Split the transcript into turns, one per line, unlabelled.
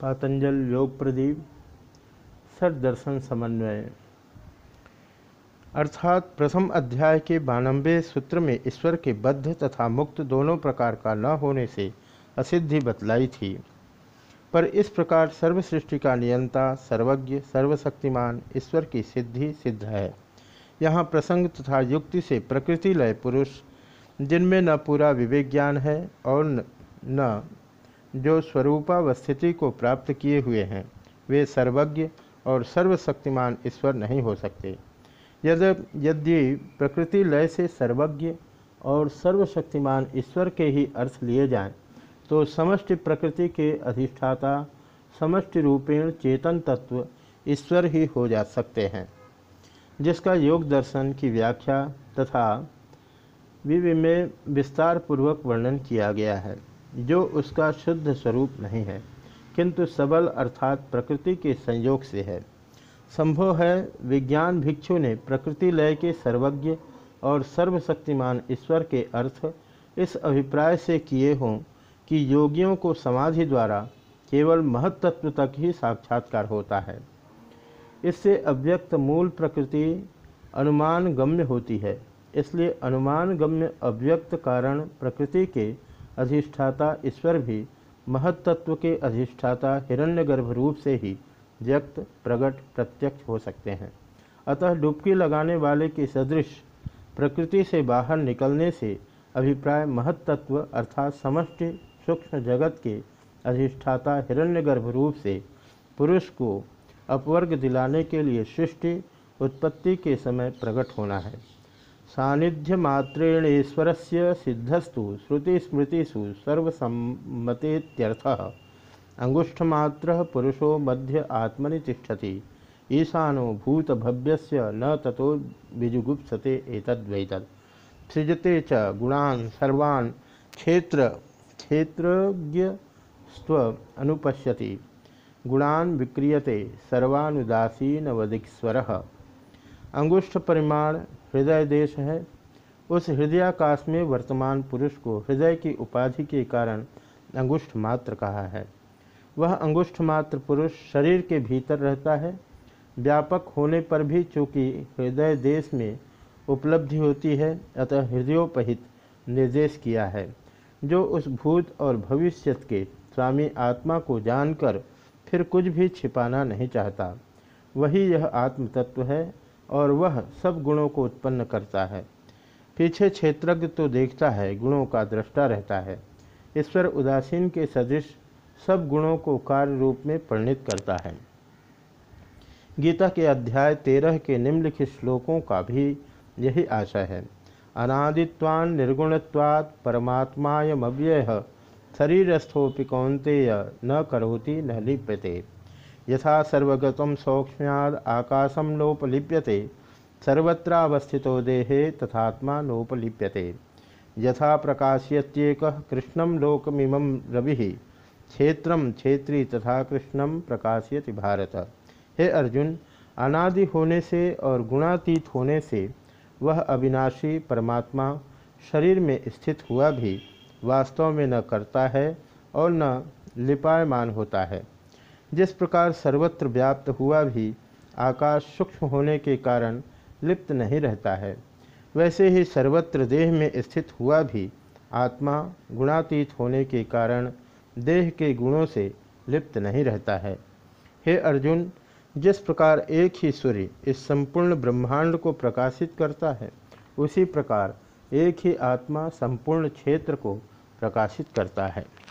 पातंजल योग प्रदीप दर्शन समन्वय। अर्थात प्रथम अध्याय के बानबे सूत्र में ईश्वर के बद्ध तथा मुक्त दोनों प्रकार का न होने से असिद्धि बतलाई थी। पर इस प्रकार सर्व सृष्टि का नियंता, सर्वज्ञ, सर्वशक्तिमान ईश्वर की सिद्धि सिद्ध है। यहाँ प्रसंग तथा युक्ति से प्रकृति लय पुरुष, जिनमें न पूरा विवेक ज्ञान है और न जो स्वरूपावस्थिति को प्राप्त किए हुए हैं वे सर्वज्ञ और सर्वशक्तिमान ईश्वर नहीं हो सकते। यद यद्य प्रकृति लय से सर्वज्ञ और सर्वशक्तिमान ईश्वर के ही अर्थ लिए जाएँ, तो समष्टि प्रकृति के अधिष्ठाता समष्टि रूपेण चेतन तत्व ईश्वर ही हो जा सकते हैं। जिसका योग दर्शन की व्याख्या तथा विवि में विस्तार पूर्वक वर्णन किया गया है। जो उसका शुद्ध स्वरूप नहीं है, किंतु सबल अर्थात प्रकृति के संयोग से है। संभव है विज्ञान भिक्षु ने प्रकृति लय के सर्वज्ञ और सर्वशक्तिमान ईश्वर के अर्थ इस अभिप्राय से किए हों कि योगियों को समाधि द्वारा केवल महत्त्व तक ही साक्षात्कार होता है। इससे अव्यक्त मूल प्रकृति अनुमान गम्य होती है, इसलिए अनुमान गम्य अव्यक्त कारण प्रकृति के अधिष्ठाता ईश्वर भी महत्त्व के अधिष्ठाता हिरण्यगर्भ रूप से ही व्यक्त प्रकट प्रत्यक्ष हो सकते हैं। अतः डुबकी लगाने वाले के सदृश प्रकृति से बाहर निकलने से अभिप्राय महत्त्व अर्थात समष्टि सूक्ष्म जगत के अधिष्ठाता हिरण्यगर्भ रूप से पुरुष को अपवर्ग दिलाने के लिए सृष्टि, उत्पत्ति के समय प्रकट होना है। सानिध्यमात्रेणेश्वर से सिद्धस्तु, श्रुतिस्मृतिषु सर्वसम्मतेत्यर्थः। अंगुष्ठमात्र पुरुषो मध्य आत्मनि तिष्ठति। ईशानो भूतभव्यस्य न ततो विजुगुप्सते एतद्वैतत्। सृजते च गुणान् सर्वान् क्षेत्र क्षेत्रज्ञस्व अनुपश्यति गुणान् विक्रियते सर्वानुदासीनवदिक्स्वरः। अंगुष्ठ परिमाण हृदय देश है। उस हृदयाकाश में वर्तमान पुरुष को हृदय की उपाधि के कारण अंगुष्ठ मात्र कहा है। वह अंगुष्ठ मात्र पुरुष शरीर के भीतर रहता है। व्यापक होने पर भी चूँकि हृदय देश में उपलब्धि होती है, अतः हृदयोपहित निर्देश किया है। जो उस भूत और भविष्य के स्वामी आत्मा को जानकर फिर कुछ भी छिपाना नहीं चाहता। वही यह आत्म तत्व है और वह सब गुणों को उत्पन्न करता है। पीछे क्षेत्रज्ञ तो देखता है, गुणों का दृष्टा रहता है। ईश्वर उदासीन के सदृश सब गुणों को कार्य रूप में परिणित करता है। गीता के अध्याय तेरह के निम्नलिखित श्लोकों का भी यही आशय है। अनादित्वान निर्गुणत्वात् परमात्मायमव्यय। शरीरस्थोपि कौंतेय न करोति न लिप्यते। यथा सर्वगत सौक्ष्म्याद आकाशम नोपलिप्यते, सर्वत्रावस्थितो देहे तथात्मा नोपलिप्यते। यथा प्रकाशयत्येक कृष्णम लोकमिम रवि, क्षेत्र क्षेत्री तथा कृष्ण प्रकाशयति भारत। हे अर्जुन, अनादि होने से और गुणातीत होने से वह अविनाशी परमात्मा शरीर में स्थित हुआ भी वास्तव में न करता है और न लिपायमान होता है। जिस प्रकार सर्वत्र व्याप्त हुआ भी, आकाश सूक्ष्म होने के कारण लिप्त नहीं रहता है। वैसे ही सर्वत्र देह में स्थित हुआ भी, आत्मा गुणातीत होने के कारण देह के गुणों से लिप्त नहीं रहता है। हे अर्जुन, जिस प्रकार एक ही सूर्य इस संपूर्ण ब्रह्मांड को प्रकाशित करता है, उसी प्रकार एक ही आत्मा संपूर्ण क्षेत्र को प्रकाशित करता है।